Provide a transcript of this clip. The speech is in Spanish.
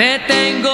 Me tengo